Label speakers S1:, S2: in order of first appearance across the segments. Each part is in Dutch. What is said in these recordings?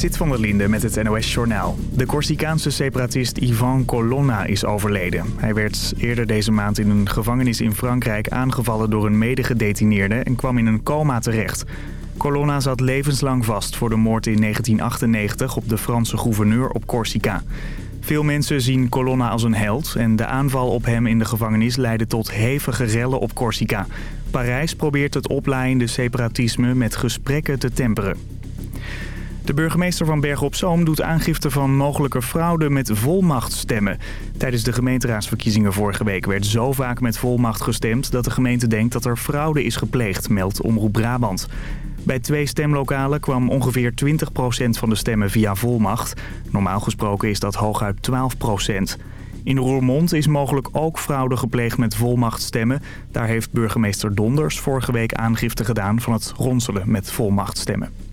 S1: Zit van der Linde met het NOS-journaal. De Corsicaanse separatist Ivan Colonna is overleden. Hij werd eerder deze maand in een gevangenis in Frankrijk aangevallen door een medegedetineerde en kwam in een coma terecht. Colonna zat levenslang vast voor de moord in 1998 op de Franse gouverneur op Corsica. Veel mensen zien Colonna als een held en de aanval op hem in de gevangenis leidde tot hevige rellen op Corsica. Parijs probeert het oplaaiende separatisme met gesprekken te temperen. De burgemeester van Bergen op Zoom doet aangifte van mogelijke fraude met volmachtstemmen. Tijdens de gemeenteraadsverkiezingen vorige week werd zo vaak met volmacht gestemd... dat de gemeente denkt dat er fraude is gepleegd, meldt Omroep Brabant. Bij twee stemlokalen kwam ongeveer 20% van de stemmen via volmacht. Normaal gesproken is dat hooguit 12%. In Roermond is mogelijk ook fraude gepleegd met volmachtstemmen. Daar heeft burgemeester Donders vorige week aangifte gedaan van het ronselen met volmachtstemmen.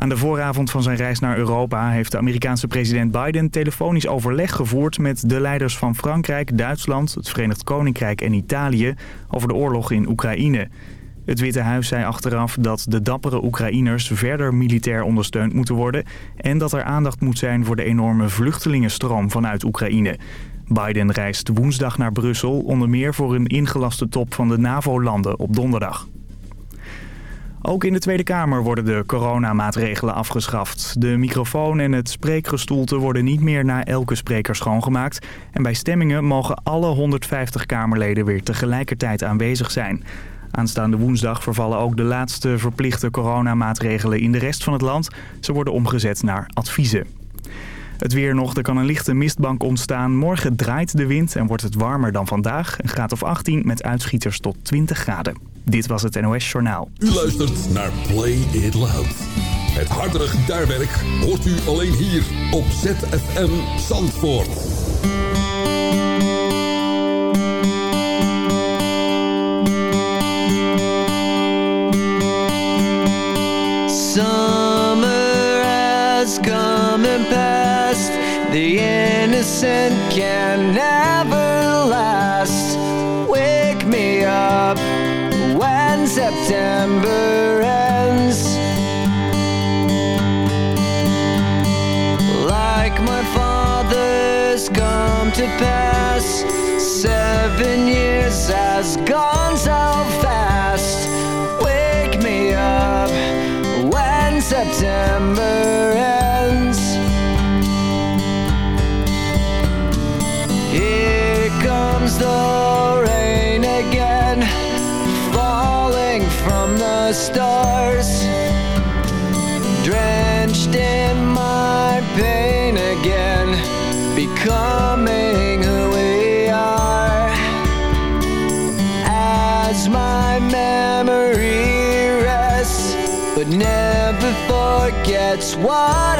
S1: Aan de vooravond van zijn reis naar Europa heeft de Amerikaanse president Biden telefonisch overleg gevoerd met de leiders van Frankrijk, Duitsland, het Verenigd Koninkrijk en Italië over de oorlog in Oekraïne. Het Witte Huis zei achteraf dat de dappere Oekraïners verder militair ondersteund moeten worden... en dat er aandacht moet zijn voor de enorme vluchtelingenstroom vanuit Oekraïne. Biden reist woensdag naar Brussel, onder meer voor een ingelaste top van de NAVO-landen op donderdag. Ook in de Tweede Kamer worden de coronamaatregelen afgeschaft. De microfoon en het spreekgestoelte worden niet meer na elke spreker schoongemaakt. En bij stemmingen mogen alle 150 Kamerleden weer tegelijkertijd aanwezig zijn. Aanstaande woensdag vervallen ook de laatste verplichte coronamaatregelen in de rest van het land. Ze worden omgezet naar adviezen. Het weer nog, er kan een lichte mistbank ontstaan. Morgen draait de wind en wordt het warmer dan vandaag. Een graad of 18 met uitschieters tot 20 graden. Dit was het NOS Journaal.
S2: U luistert naar Play It Loud. Het hardere gitaarwerk hoort u alleen hier op ZFM Zandvoort.
S3: The innocent can never last. Wake me up when September ends. Like my father's come to pass. Seven years has gone what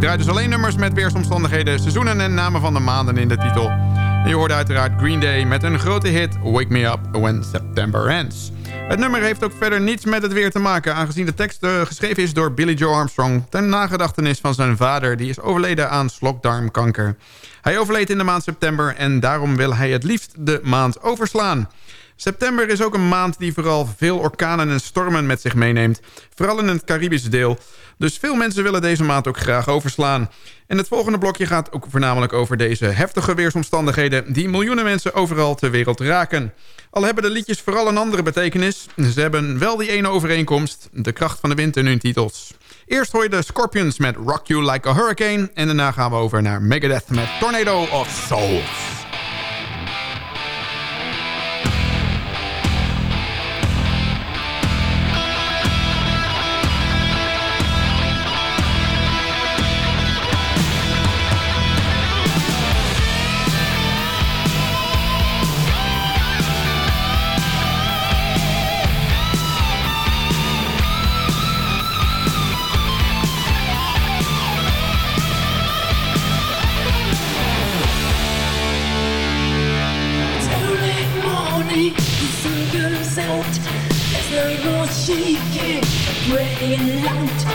S4: dus alleen nummers met weersomstandigheden, seizoenen en namen van de maanden in de titel. En je hoorde uiteraard Green Day met een grote hit Wake Me Up When September Ends. Het nummer heeft ook verder niets met het weer te maken... aangezien de tekst uh, geschreven is door Billy Joe Armstrong... ten nagedachtenis van zijn vader... die is overleden aan slokdarmkanker. Hij overleed in de maand september... en daarom wil hij het liefst de maand overslaan. September is ook een maand die vooral veel orkanen en stormen met zich meeneemt. Vooral in het Caribische deel... Dus veel mensen willen deze maand ook graag overslaan. En het volgende blokje gaat ook voornamelijk over deze heftige weersomstandigheden... die miljoenen mensen overal ter wereld raken. Al hebben de liedjes vooral een andere betekenis... ze hebben wel die ene overeenkomst, de kracht van de wind in hun titels. Eerst hoor je de Scorpions met Rock You Like a Hurricane... en daarna gaan we over naar Megadeth met Tornado of Souls.
S5: right.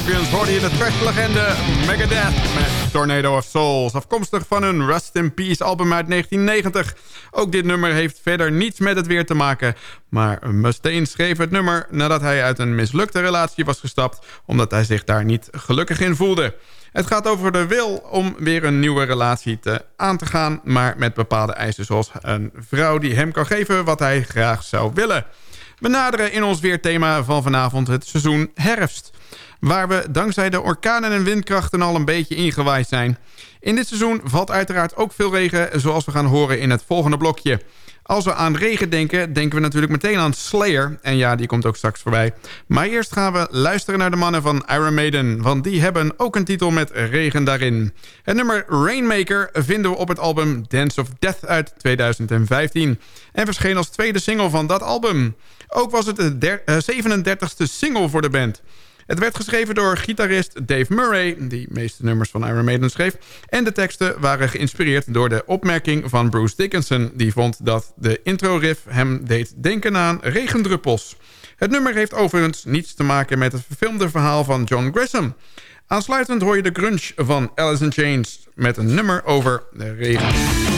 S5: Scorpions hoorden je de trash-legende Megadeth met Tornado of Souls. Afkomstig van hun Rust in Peace album uit 1990. Ook dit nummer heeft verder niets met het weer te maken. Maar Mustaine schreef het nummer nadat hij uit een mislukte relatie was gestapt... omdat hij zich daar niet gelukkig in voelde. Het gaat over de wil om weer een nieuwe relatie te aan te gaan... maar met bepaalde eisen zoals een vrouw die hem kan geven wat hij graag zou willen... We naderen in ons weerthema van vanavond het seizoen herfst. Waar we dankzij de orkanen en windkrachten al een beetje ingewaaid zijn. In dit seizoen valt uiteraard ook veel regen, zoals we gaan horen in het volgende blokje. Als we aan regen denken, denken we natuurlijk meteen aan Slayer. En ja, die komt ook straks voorbij. Maar eerst gaan we luisteren naar de mannen van Iron Maiden. Want die hebben ook een titel met regen daarin. Het nummer Rainmaker vinden we op het album Dance of Death uit 2015. En verscheen als tweede single van dat album. Ook was het de 37e single voor de band. Het werd geschreven door gitarist Dave Murray... die de meeste nummers van Iron Maiden schreef... en de teksten waren geïnspireerd door de opmerking van Bruce Dickinson... die vond dat de intro-riff hem deed denken aan regendruppels. Het nummer heeft overigens niets te maken met het verfilmde verhaal van John Grisham. Aansluitend hoor je de grunge van Alice in Chains... met een nummer over de regen.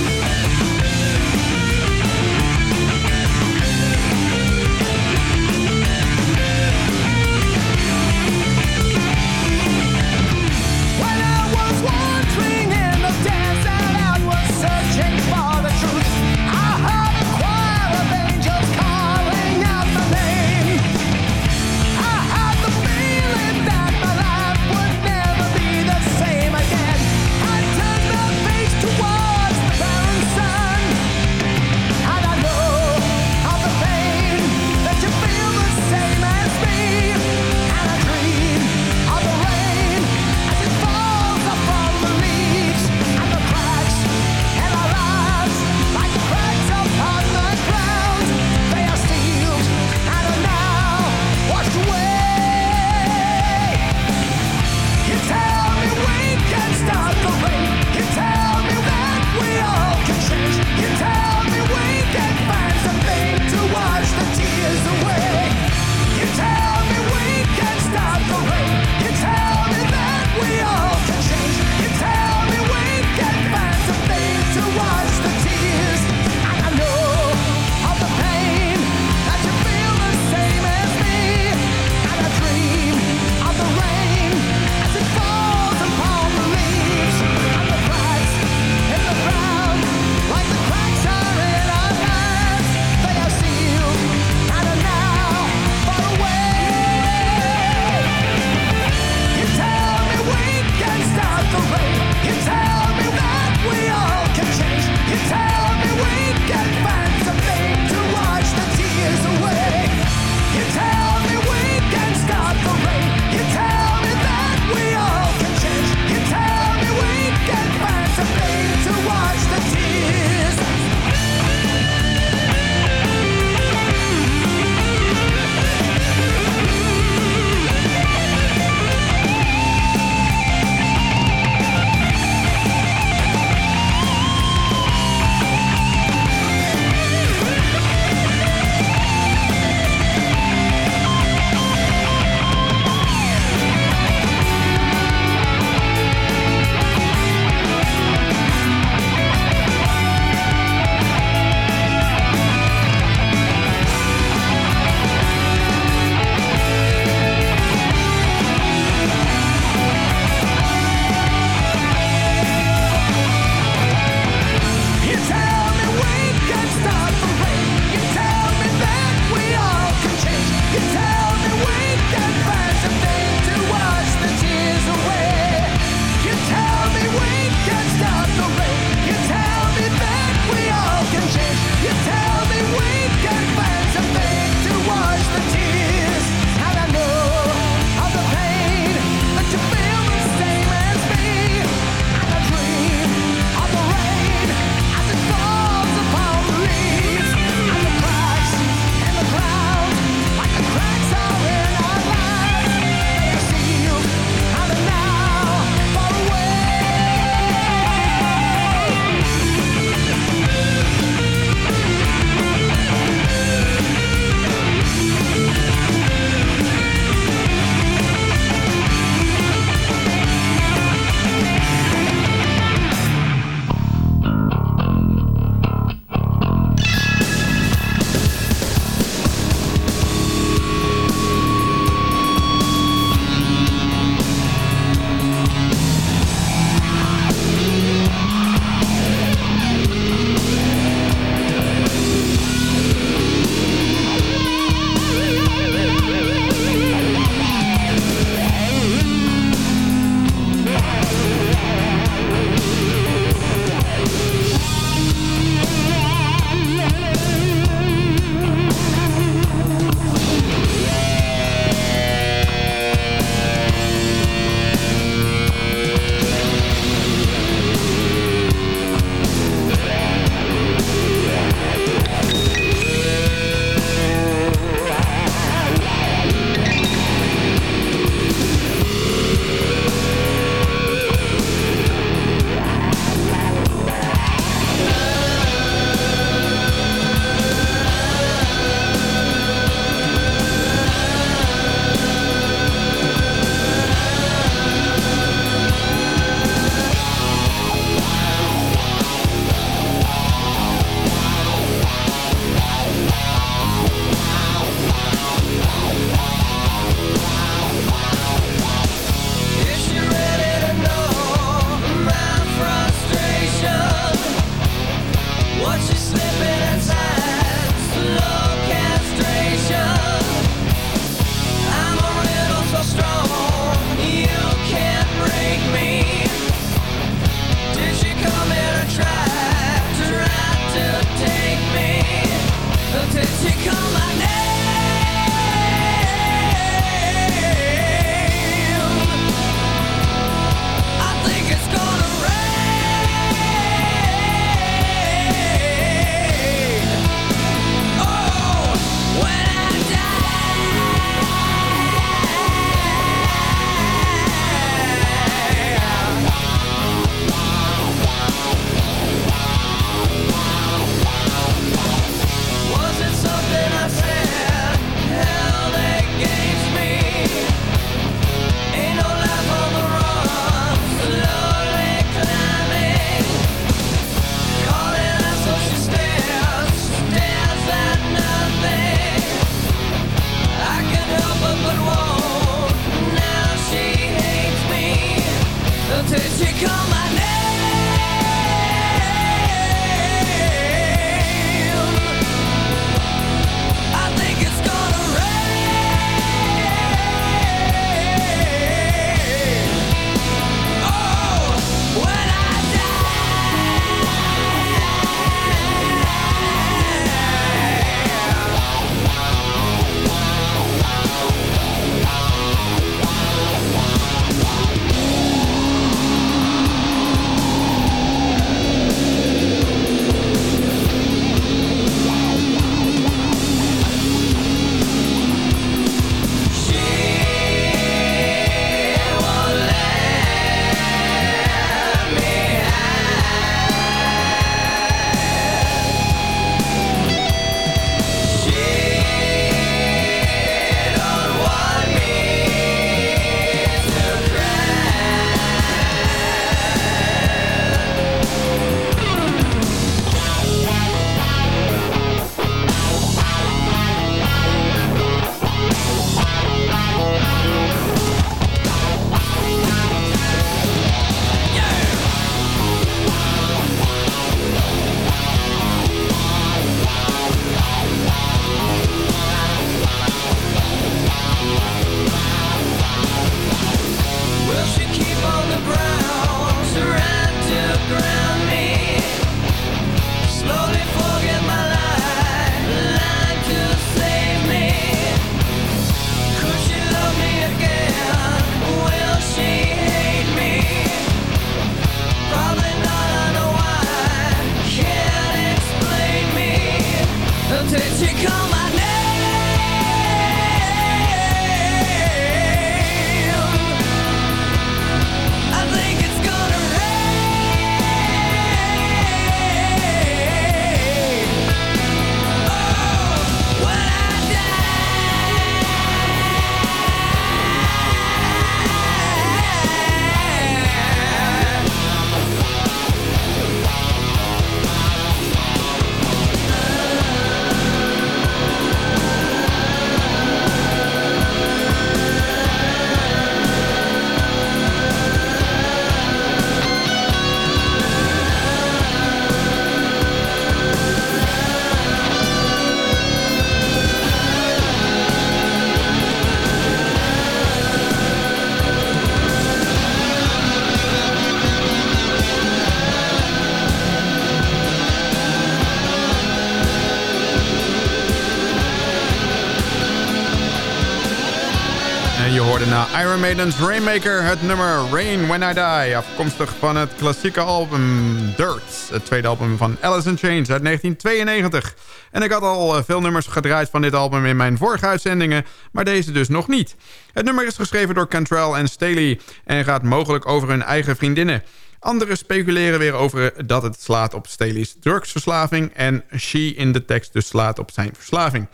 S5: Maiden's Rainmaker, het nummer Rain When I Die. Afkomstig van het klassieke album Dirt. Het tweede album van Alice Chains uit 1992. En ik had al eh, veel nummers gedraaid van dit album in mijn vorige uitzendingen. Maar deze dus nog niet. Het nummer is geschreven door Cantrell en Staley. En gaat mogelijk over hun eigen vriendinnen. Anderen speculeren weer over dat het slaat op Staley's drugsverslaving... en She in de tekst dus slaat op zijn verslaving.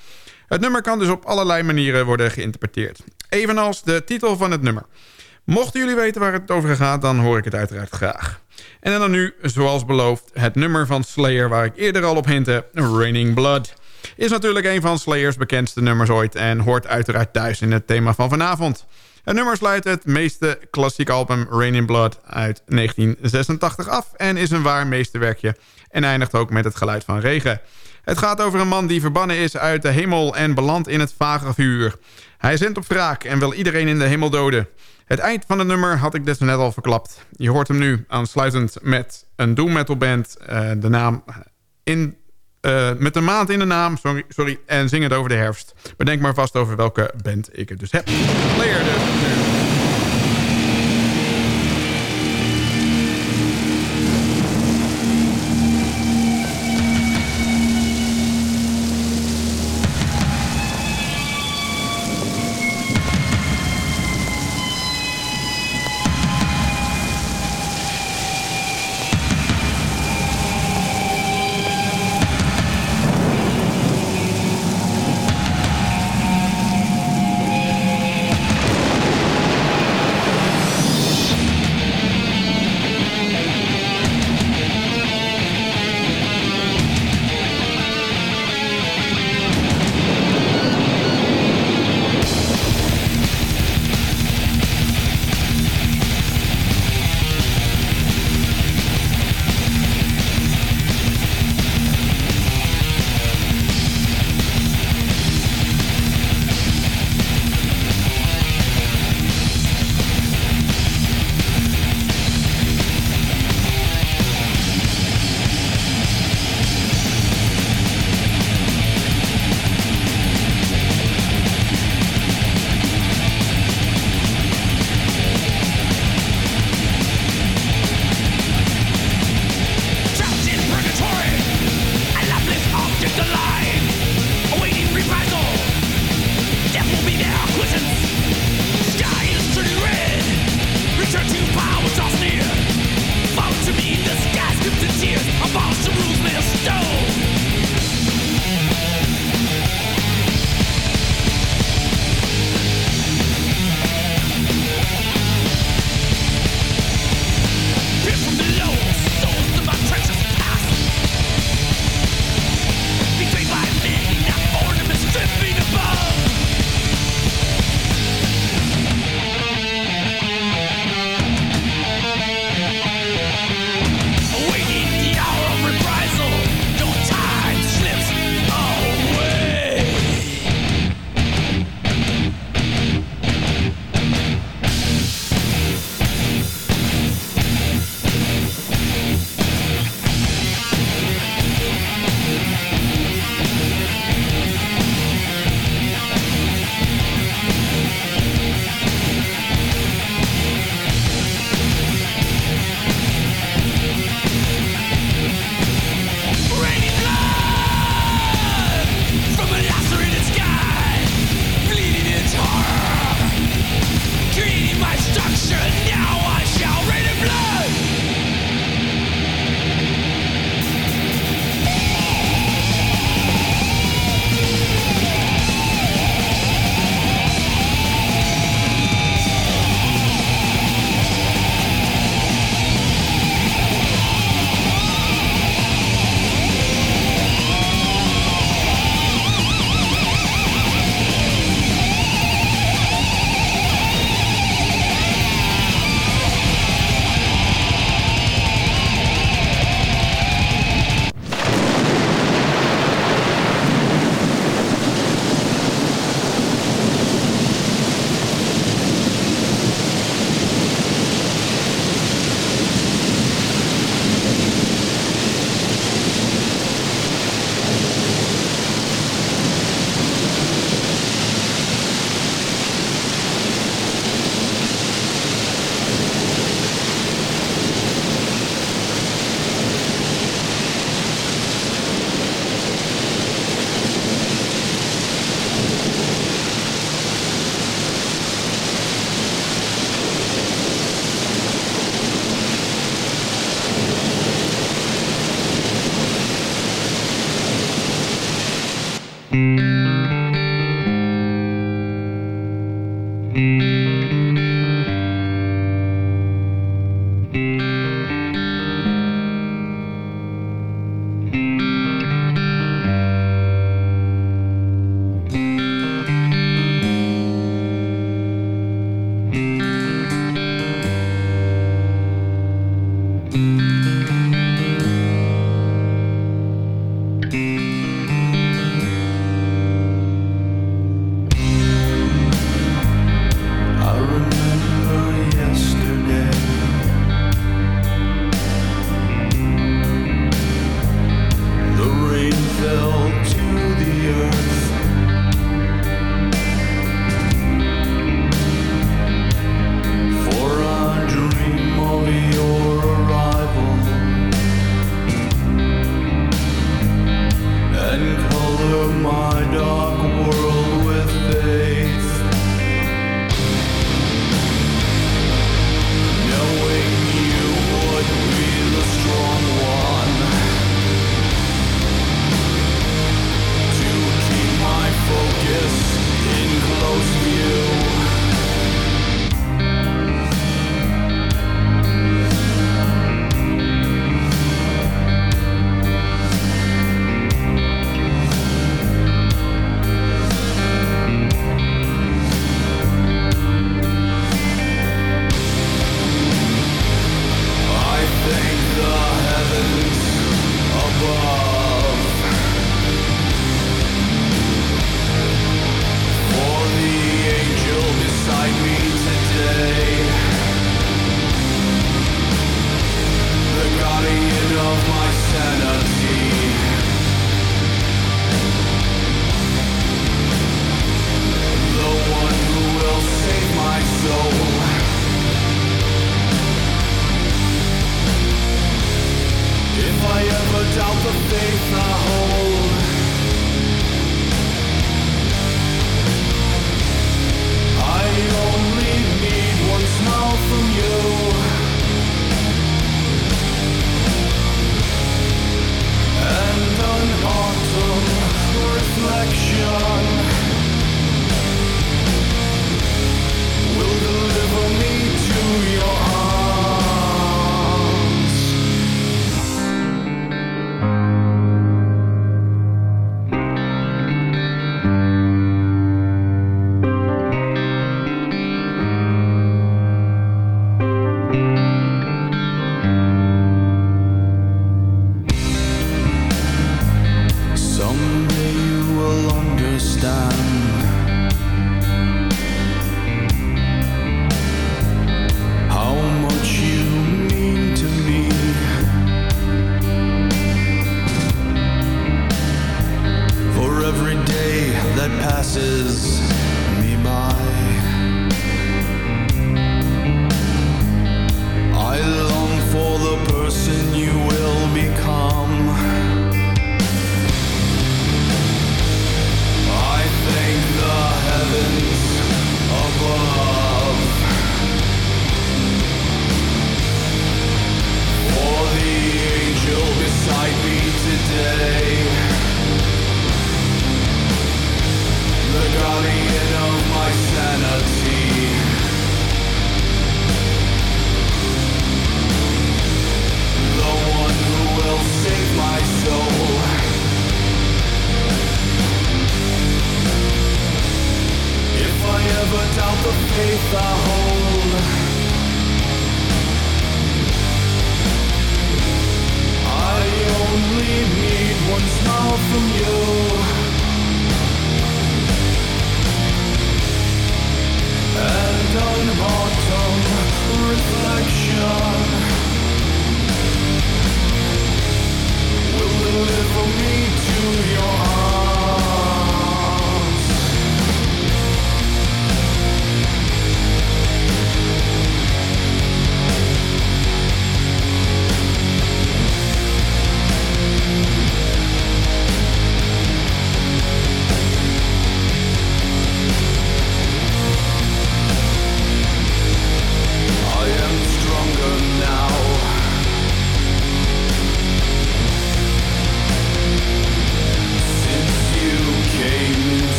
S5: Het nummer kan dus op allerlei manieren worden geïnterpreteerd. Evenals de titel van het nummer. Mochten jullie weten waar het over gaat, dan hoor ik het uiteraard graag. En dan nu, zoals beloofd, het nummer van Slayer... waar ik eerder al op hintte, Raining Blood. Is natuurlijk een van Slayers bekendste nummers ooit... en hoort uiteraard thuis in het thema van vanavond. Het nummer sluit het meeste klassieke album Raining Blood uit 1986 af... en is een waar meesterwerkje en eindigt ook met het geluid van regen. Het gaat over een man die verbannen is uit de hemel en belandt in het vage vuur. Hij zendt op wraak en wil iedereen in de hemel doden. Het eind van het nummer had ik dus net al verklapt. Je hoort hem nu aansluitend met een doom metal band. Uh, de naam in, uh, met een maand in de naam, sorry, sorry, en zing het over de herfst. Bedenk maar vast over welke band ik het dus heb. Player dus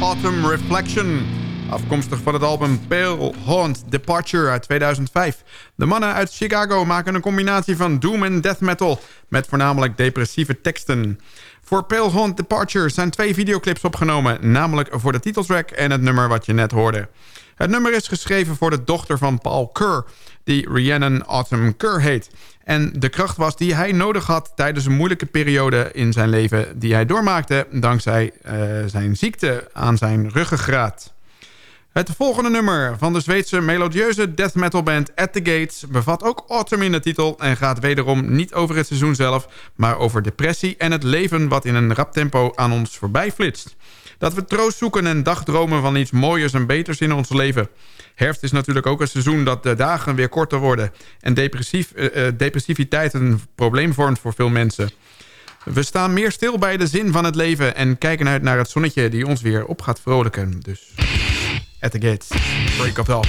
S5: Autumn Reflection. Afkomstig van het album Pale Haunt Departure uit 2005. De mannen uit Chicago maken een combinatie van doom en death metal... met voornamelijk depressieve teksten. Voor Pale Haunt Departure zijn twee videoclips opgenomen... namelijk voor de titeltrack en het nummer wat je net hoorde. Het nummer is geschreven voor de dochter van Paul Kerr... die Rhiannon Autumn Kerr heet... En de kracht was die hij nodig had tijdens een moeilijke periode in zijn leven... die hij doormaakte dankzij uh, zijn ziekte aan zijn ruggengraat. Het volgende nummer van de Zweedse melodieuze death metal band At The Gates... bevat ook Autumn in de titel en gaat wederom niet over het seizoen zelf... maar over depressie en het leven wat in een rap tempo aan ons voorbij flitst. Dat we troost zoeken en dagdromen van iets mooiers en beters in ons leven. Herfst is natuurlijk ook een seizoen dat de dagen weer korter worden... en depressief, uh, depressiviteit een probleem vormt voor veel mensen. We staan meer stil bij de zin van het leven... en kijken uit naar het zonnetje die ons weer op gaat vrolijken. Dus at the gates, break up all.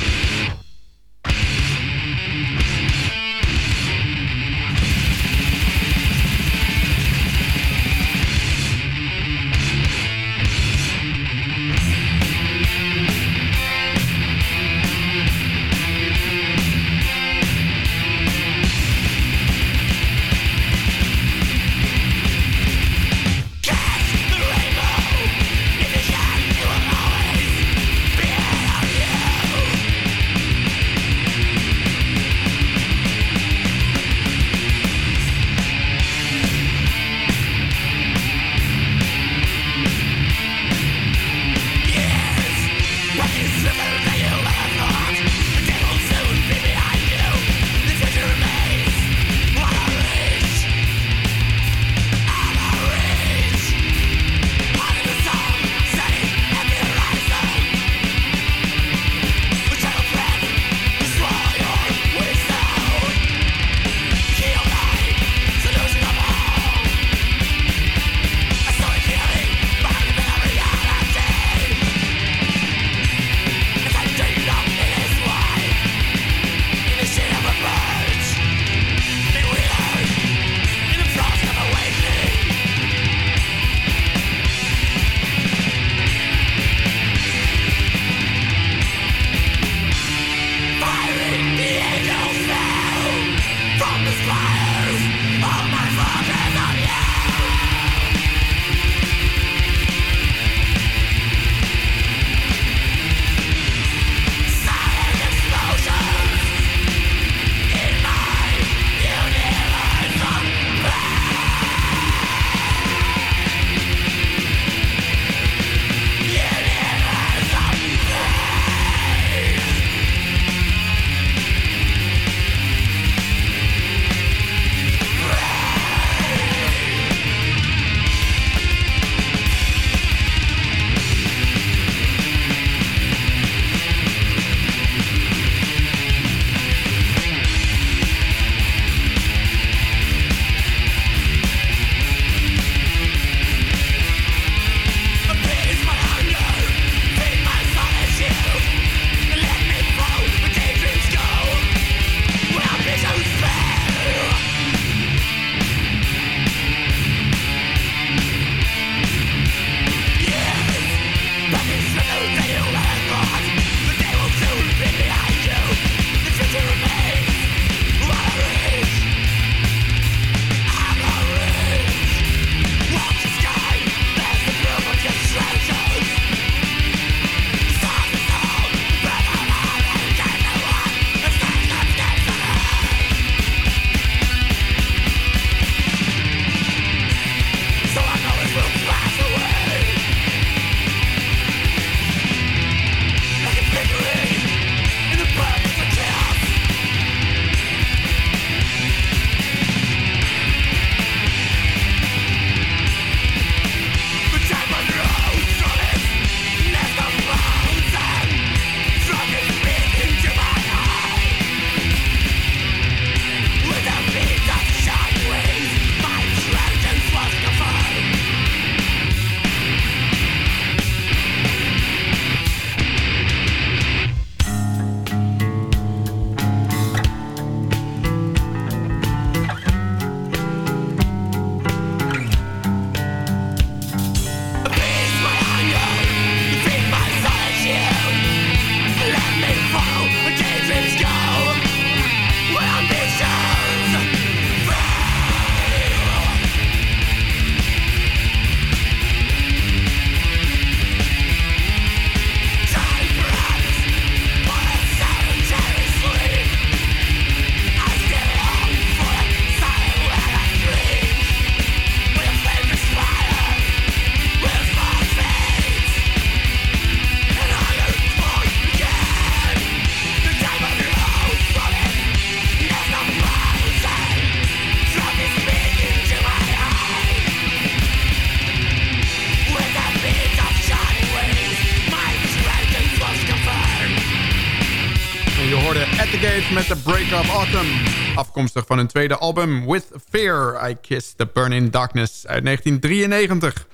S5: Van hun tweede album With Fear, I Kiss the Burn in Darkness uit 1993.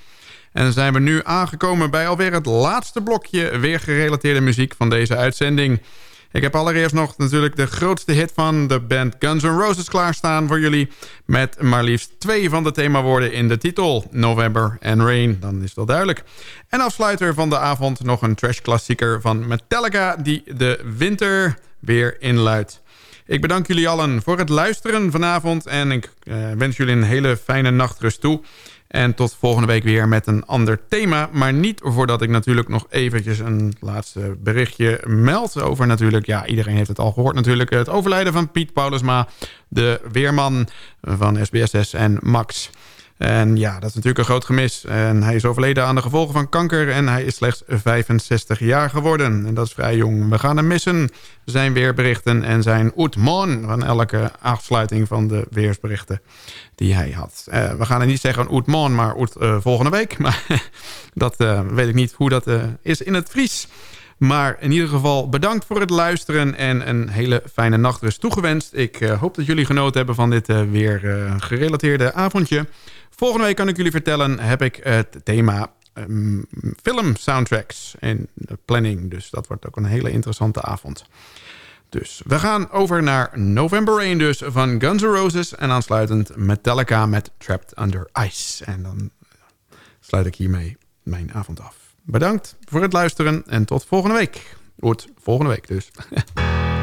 S5: En dan zijn we nu aangekomen bij alweer het laatste blokje weer gerelateerde muziek van deze uitzending. Ik heb allereerst nog natuurlijk de grootste hit van de band Guns N' Roses klaarstaan voor jullie. Met maar liefst twee van de themawoorden in de titel. November and Rain, dan is dat duidelijk. En afsluiter van de avond nog een trash-klassieker van Metallica... die de winter weer inluidt. Ik bedank jullie allen voor het luisteren vanavond... en ik uh, wens jullie een hele fijne nachtrust toe... En tot volgende week weer met een ander thema. Maar niet voordat ik natuurlijk nog eventjes een laatste berichtje meld over natuurlijk... ja, iedereen heeft het al gehoord natuurlijk... het overlijden van Piet Paulusma, de weerman van SBSS en Max... En ja, dat is natuurlijk een groot gemis. En hij is overleden aan de gevolgen van kanker en hij is slechts 65 jaar geworden. En dat is vrij jong. We gaan hem missen, zijn weerberichten en zijn oetmon van elke afsluiting van de weersberichten die hij had. Uh, we gaan er niet zeggen oetmon, maar oet, uh, volgende week. Maar dat uh, weet ik niet hoe dat is in het Fries. Maar in ieder geval bedankt voor het luisteren en een hele fijne nachtrust toegewenst. Ik hoop dat jullie genoten hebben van dit weer gerelateerde avondje. Volgende week kan ik jullie vertellen, heb ik het thema um, film soundtracks en planning. Dus dat wordt ook een hele interessante avond. Dus we gaan over naar November Rain dus van Guns N' Roses. En aansluitend Metallica met Trapped Under Ice. En dan sluit ik hiermee mijn avond af. Bedankt voor het luisteren en tot volgende week. Tot volgende week dus.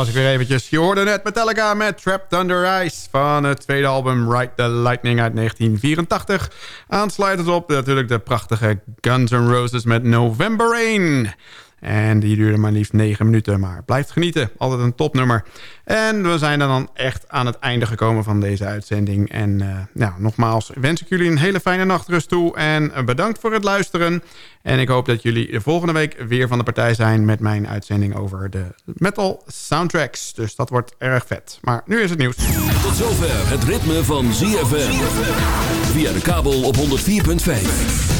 S5: was ik weer eventjes. Je hoorde net Metallica met Trapped Under Ice... van het tweede album Ride the Lightning uit 1984. Aansluitend op natuurlijk de prachtige Guns N' Roses met November Rain... En die duurde maar liefst 9 minuten. Maar blijft genieten. Altijd een topnummer. En we zijn dan echt aan het einde gekomen van deze uitzending. En uh, ja, nogmaals wens ik jullie een hele fijne nachtrust toe. En bedankt voor het luisteren. En ik hoop dat jullie de volgende week weer van de partij zijn... met mijn uitzending over de metal soundtracks. Dus dat wordt erg vet. Maar nu is het nieuws.
S6: Tot zover het ritme van ZFM. Via de kabel op 104.5.